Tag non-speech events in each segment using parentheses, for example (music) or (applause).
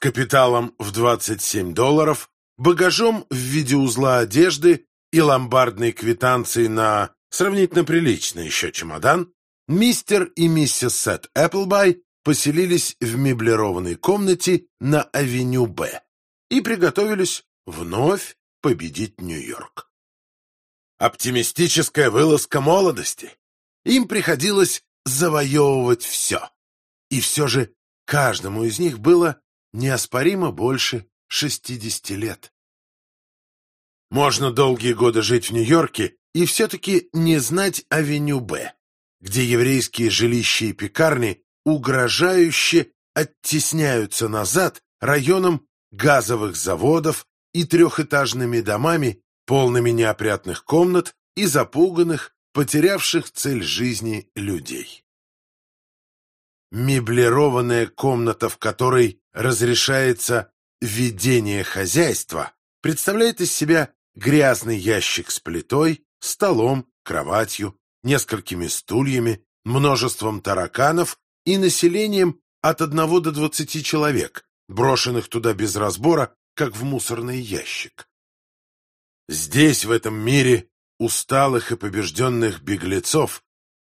капиталом в 27 долларов, багажом в виде узла одежды и ломбардной квитанцией на сравнительно приличный еще чемодан, мистер и миссис Сет Эпплбай поселились в меблированной комнате на авеню Б и приготовились вновь победить Нью-Йорк. Оптимистическая вылазка молодости. Им приходилось завоевывать все. И все же каждому из них было неоспоримо больше 60 лет. Можно долгие годы жить в Нью-Йорке и все-таки не знать авеню Б, где еврейские жилища и пекарни угрожающе оттесняются назад районом газовых заводов и трехэтажными домами, полными неопрятных комнат и запуганных, потерявших цель жизни людей. Меблированная комната, в которой разрешается ведение хозяйства, представляет из себя грязный ящик с плитой, столом, кроватью, несколькими стульями, множеством тараканов и населением от одного до двадцати человек, брошенных туда без разбора, как в мусорный ящик. Здесь, в этом мире усталых и побежденных беглецов,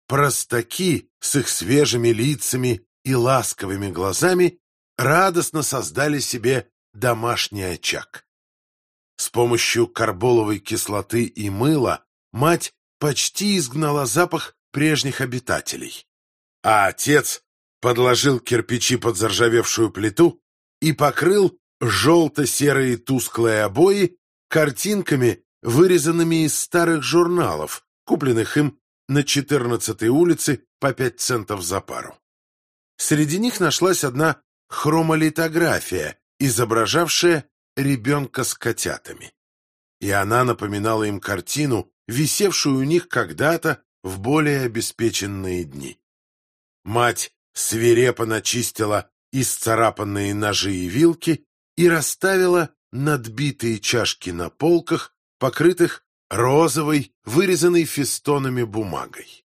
простаки с их свежими лицами и ласковыми глазами радостно создали себе домашний очаг. С помощью карболовой кислоты и мыла мать почти изгнала запах прежних обитателей, а отец подложил кирпичи под заржавевшую плиту и покрыл желто-серые тусклые обои картинками, вырезанными из старых журналов, купленных им на 14-й улице по 5 центов за пару. Среди них нашлась одна хромолитография, изображавшая ребенка с котятами. И она напоминала им картину, висевшую у них когда-то в более обеспеченные дни. Мать свирепо начистила исцарапанные ножи и вилки и расставила надбитые чашки на полках, покрытых розовой, вырезанной фестонами бумагой.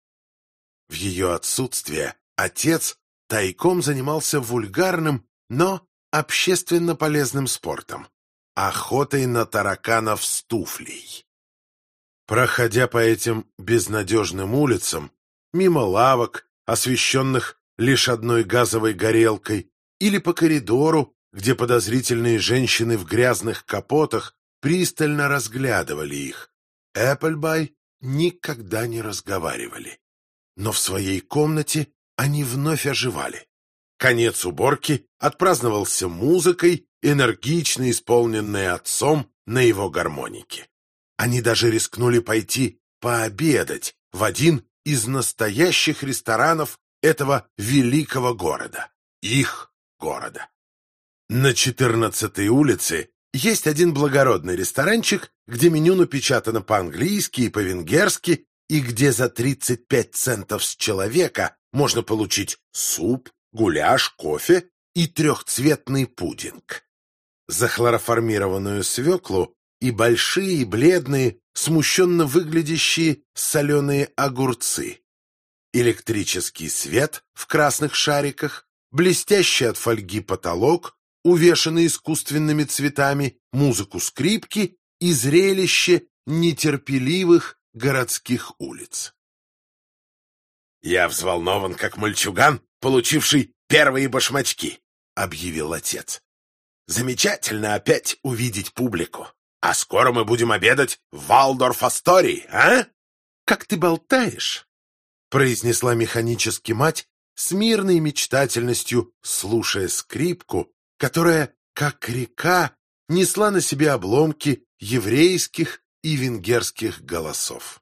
В ее отсутствие отец тайком занимался вульгарным, но общественно полезным спортом — охотой на тараканов с туфлей. Проходя по этим безнадежным улицам, мимо лавок, освещенных лишь одной газовой горелкой, или по коридору, где подозрительные женщины в грязных капотах пристально разглядывали их, Эпплбай никогда не разговаривали. Но в своей комнате они вновь оживали. Конец уборки отпраздновался музыкой, энергично исполненной отцом на его гармонике. Они даже рискнули пойти пообедать в один из настоящих ресторанов этого великого города, их города. На 14-й улице есть один благородный ресторанчик, где меню напечатано по-английски и по-венгерски, и где за 35 центов с человека можно получить суп, гуляш, кофе и трехцветный пудинг. За хлороформированную свеклу и большие, бледные, смущенно выглядящие соленые огурцы. Электрический свет в красных шариках, блестящий от фольги потолок, увешанный искусственными цветами, музыку скрипки и зрелище нетерпеливых городских улиц. «Я взволнован, как мальчуган, получивший первые башмачки», — объявил отец. «Замечательно опять увидеть публику. А скоро мы будем обедать в Валдорф-Астории, а?» «Как ты болтаешь?» — произнесла механически мать с мирной мечтательностью, слушая скрипку, которая, как река, несла на себе обломки еврейских и венгерских голосов.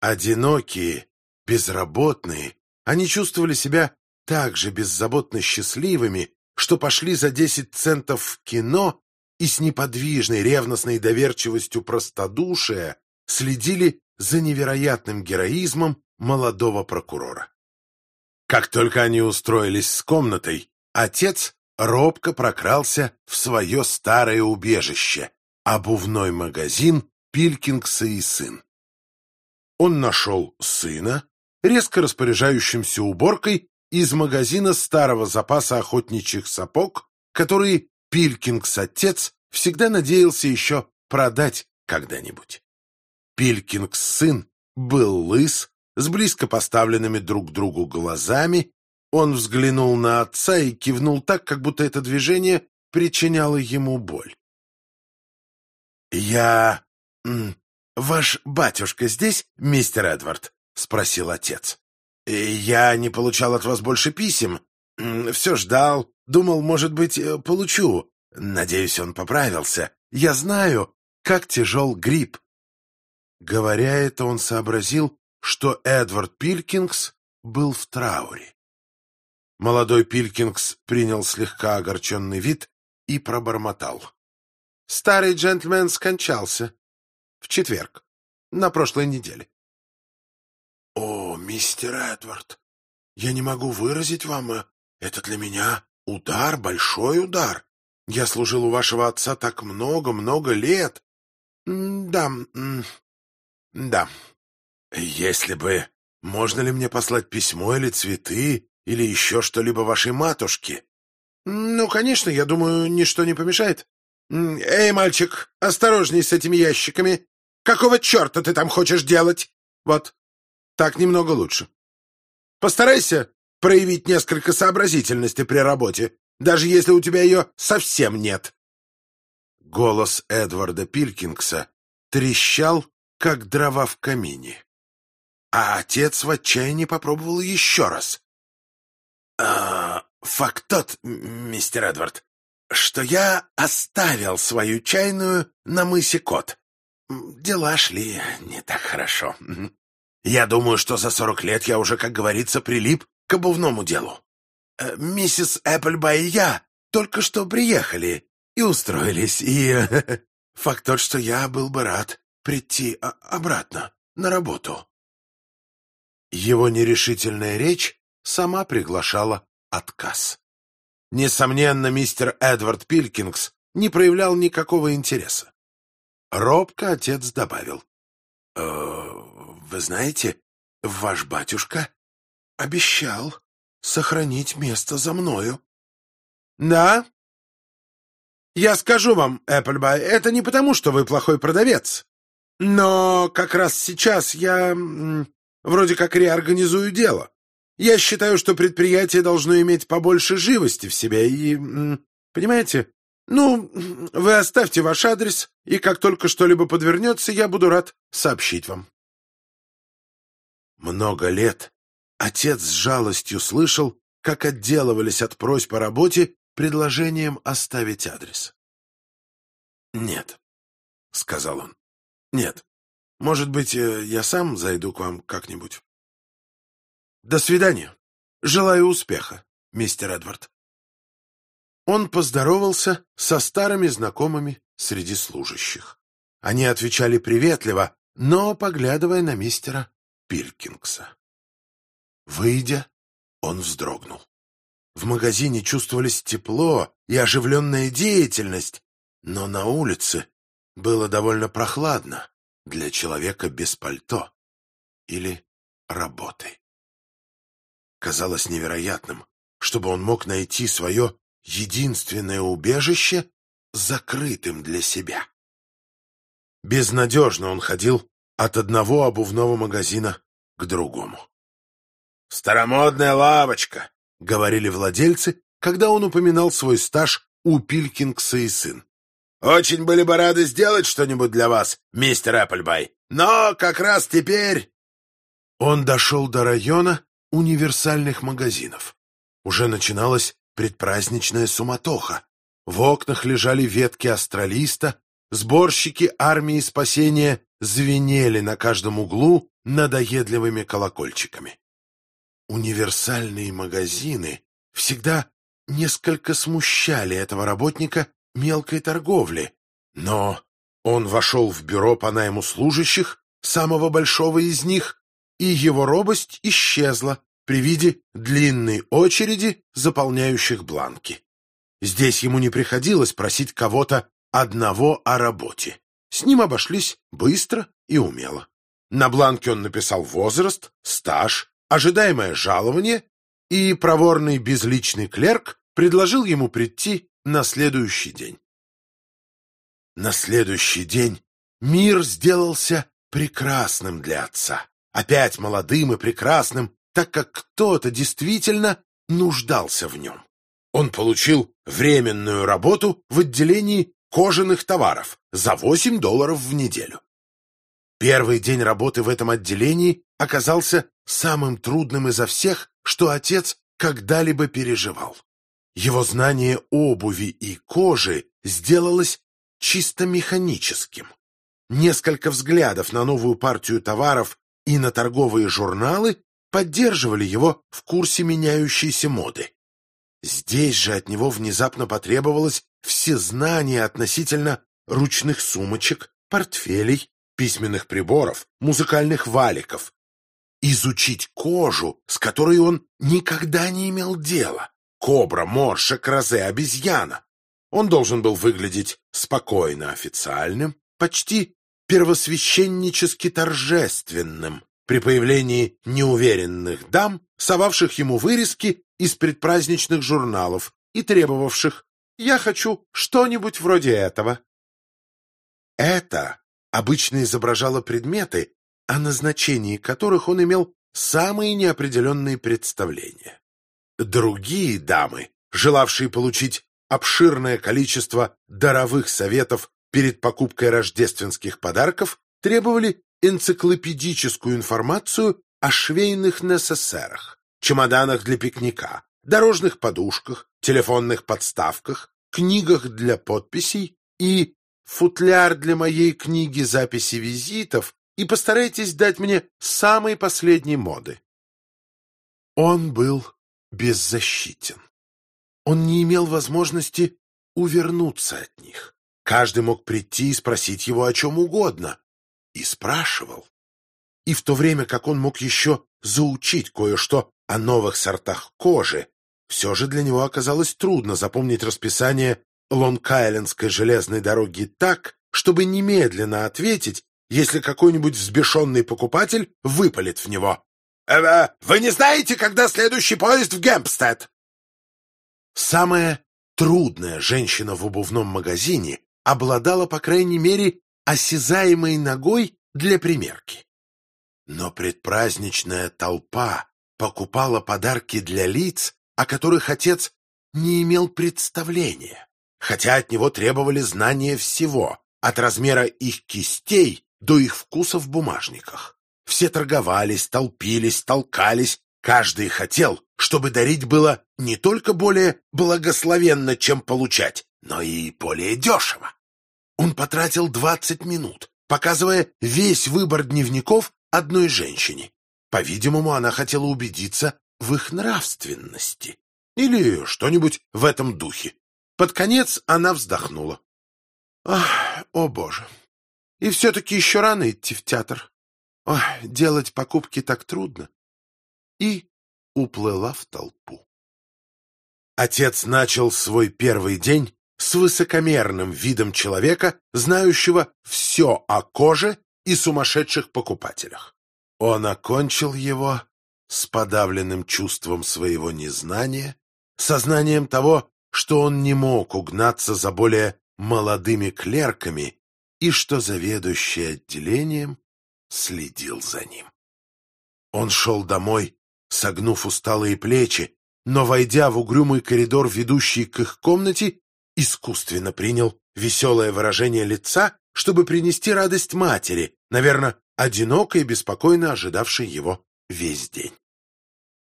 Одинокие, безработные, они чувствовали себя так же беззаботно счастливыми, что пошли за десять центов в кино и с неподвижной ревностной доверчивостью простодушия следили за невероятным героизмом молодого прокурора. Как только они устроились с комнатой, отец робко прокрался в свое старое убежище, обувной магазин Пилькингса и сын. Он нашел сына, резко распоряжающимся уборкой из магазина старого запаса охотничьих сапог, которые Пилькингс-отец всегда надеялся еще продать когда-нибудь. Пилькингс-сын был лыс, с близко поставленными друг к другу глазами. Он взглянул на отца и кивнул так, как будто это движение причиняло ему боль. «Я... ваш батюшка здесь, мистер Эдвард?» — спросил отец. «Я не получал от вас больше писем. Все ждал. Думал, может быть, э, получу. Надеюсь, он поправился. Я знаю, как тяжел грипп». Говоря это, он сообразил, что Эдвард Пилькингс был в трауре. Молодой Пилькингс принял слегка огорченный вид и пробормотал. Старый джентльмен скончался. В четверг, на прошлой неделе. — О, мистер Эдвард, я не могу выразить вам, э, это для меня удар, большой удар. Я служил у вашего отца так много-много лет. Да, да. Если бы... Можно ли мне послать письмо или цветы, или еще что-либо вашей матушке? Ну, конечно, я думаю, ничто не помешает. Эй, мальчик, осторожней с этими ящиками. Какого черта ты там хочешь делать? Вот, так немного лучше. Постарайся проявить несколько сообразительности при работе, даже если у тебя ее совсем нет. Голос Эдварда Пилькингса трещал, как дрова в камине. А отец в отчаянии попробовал еще раз. «А, «Факт тот, мистер Эдвард, что я оставил свою чайную на мысе Кот. Дела шли не так хорошо. Я думаю, что за сорок лет я уже, как говорится, прилип к обувному делу. Э, миссис Эпплбай и я только что приехали и устроились, и (laughs) факт тот, что я был бы рад прийти обратно на работу. Его нерешительная речь сама приглашала отказ. Несомненно, мистер Эдвард Пилкингс не проявлял никакого интереса. Робко отец добавил. «Э, «Вы знаете, ваш батюшка обещал сохранить место за мною». «Да? Я скажу вам, Эпплбай, это не потому, что вы плохой продавец. Но как раз сейчас я вроде как реорганизую дело. Я считаю, что предприятие должно иметь побольше живости в себе и... Понимаете? Ну, вы оставьте ваш адрес, и как только что-либо подвернется, я буду рад сообщить вам. Много лет отец с жалостью слышал, как отделывались от просьб по работе предложением оставить адрес. «Нет», — сказал он, — «нет. Может быть, э, я сам зайду к вам как-нибудь?» До свидания. Желаю успеха, мистер Эдвард. Он поздоровался со старыми знакомыми среди служащих. Они отвечали приветливо, но поглядывая на мистера Пилькингса. Выйдя, он вздрогнул. В магазине чувствовались тепло и оживленная деятельность, но на улице было довольно прохладно для человека без пальто или работы. Казалось невероятным, чтобы он мог найти свое единственное убежище закрытым для себя. Безнадежно он ходил от одного обувного магазина к другому. «Старомодная лавочка», — говорили владельцы, когда он упоминал свой стаж у Пилькингса и сын. «Очень были бы рады сделать что-нибудь для вас, мистер Эпплбай, но как раз теперь...» Он дошел до района, универсальных магазинов. Уже начиналась предпраздничная суматоха. В окнах лежали ветки астралиста, сборщики армии спасения звенели на каждом углу надоедливыми колокольчиками. Универсальные магазины всегда несколько смущали этого работника мелкой торговли, но он вошел в бюро по найму служащих, самого большого из них, и его робость исчезла при виде длинной очереди, заполняющих бланки. Здесь ему не приходилось просить кого-то одного о работе. С ним обошлись быстро и умело. На бланке он написал возраст, стаж, ожидаемое жалование и проворный безличный клерк предложил ему прийти на следующий день. На следующий день мир сделался прекрасным для отца, опять молодым и прекрасным, так как кто-то действительно нуждался в нем. Он получил временную работу в отделении кожаных товаров за 8 долларов в неделю. Первый день работы в этом отделении оказался самым трудным изо всех, что отец когда-либо переживал. Его знание обуви и кожи сделалось чисто механическим. Несколько взглядов на новую партию товаров и на торговые журналы поддерживали его в курсе меняющейся моды. Здесь же от него внезапно потребовалось все знания относительно ручных сумочек, портфелей, письменных приборов, музыкальных валиков. Изучить кожу, с которой он никогда не имел дела. Кобра, морша, розе, обезьяна. Он должен был выглядеть спокойно официальным, почти первосвященнически торжественным при появлении неуверенных дам, совавших ему вырезки из предпраздничных журналов и требовавших «Я хочу что-нибудь вроде этого». Это обычно изображало предметы, о назначении которых он имел самые неопределенные представления. Другие дамы, желавшие получить обширное количество даровых советов перед покупкой рождественских подарков, требовали энциклопедическую информацию о швейных НССРах, чемоданах для пикника, дорожных подушках, телефонных подставках, книгах для подписей и футляр для моей книги записи визитов и постарайтесь дать мне самой последней моды. Он был беззащитен. Он не имел возможности увернуться от них. Каждый мог прийти и спросить его о чем угодно. И спрашивал. И в то время как он мог еще заучить кое-что о новых сортах кожи, все же для него оказалось трудно запомнить расписание Лонг-Айлендской железной дороги так, чтобы немедленно ответить, если какой-нибудь взбешенный покупатель выпалит в него. «Э, -э «Вы не знаете, когда следующий поезд в Гемпстед?» Самая трудная женщина в обувном магазине обладала, по крайней мере, осязаемой ногой для примерки. Но предпраздничная толпа покупала подарки для лиц, о которых отец не имел представления, хотя от него требовали знания всего, от размера их кистей до их вкуса в бумажниках. Все торговались, толпились, толкались, каждый хотел, чтобы дарить было не только более благословенно, чем получать, но и более дешево. Он потратил двадцать минут, показывая весь выбор дневников одной женщине. По-видимому, она хотела убедиться в их нравственности или что-нибудь в этом духе. Под конец она вздохнула. Ах, о боже! И все-таки еще рано идти в театр. Ой, делать покупки так трудно. И уплыла в толпу. Отец начал свой первый день с высокомерным видом человека, знающего все о коже и сумасшедших покупателях. Он окончил его с подавленным чувством своего незнания, сознанием того, что он не мог угнаться за более молодыми клерками и что заведующий отделением следил за ним. Он шел домой, согнув усталые плечи, но, войдя в угрюмый коридор, ведущий к их комнате, искусственно принял веселое выражение лица, чтобы принести радость матери, наверное, одиноко и беспокойно ожидавшей его весь день.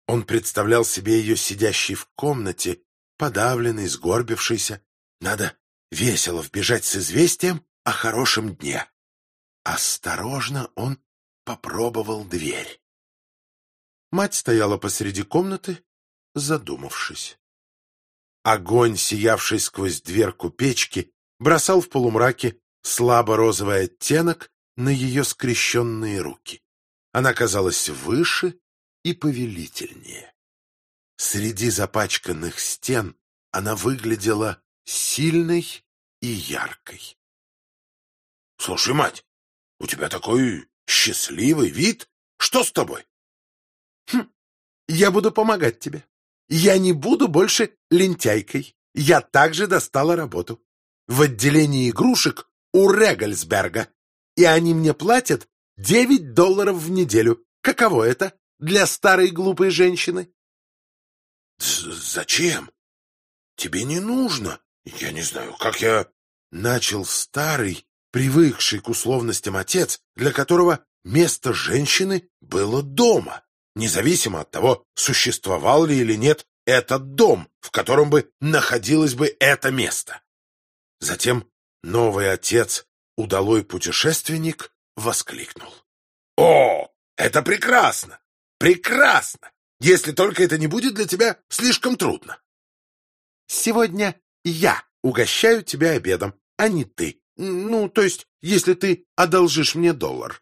Он представлял себе ее сидящей в комнате, подавленной, сгорбившейся. Надо весело вбежать с известием о хорошем дне. Осторожно он попробовал дверь. Мать стояла посреди комнаты, задумавшись. Огонь, сиявший сквозь дверку печки, бросал в полумраке слабо-розовый оттенок на ее скрещенные руки. Она казалась выше и повелительнее. Среди запачканных стен она выглядела сильной и яркой. — Слушай, мать, у тебя такой счастливый вид. Что с тобой? — Хм, я буду помогать тебе. Я не буду больше лентяйкой. Я также достала работу. В отделении игрушек у Регальсберга. И они мне платят 9 долларов в неделю. Каково это для старой глупой женщины? Зачем? Тебе не нужно. Я не знаю, как я... Начал старый, привыкший к условностям отец, для которого место женщины было дома, независимо от того, существовал ли или нет этот дом, в котором бы находилось бы это место. Затем новый отец, удалой путешественник, воскликнул. «О, это прекрасно! Прекрасно! Если только это не будет для тебя слишком трудно!» «Сегодня я угощаю тебя обедом, а не ты. Ну, то есть, если ты одолжишь мне доллар».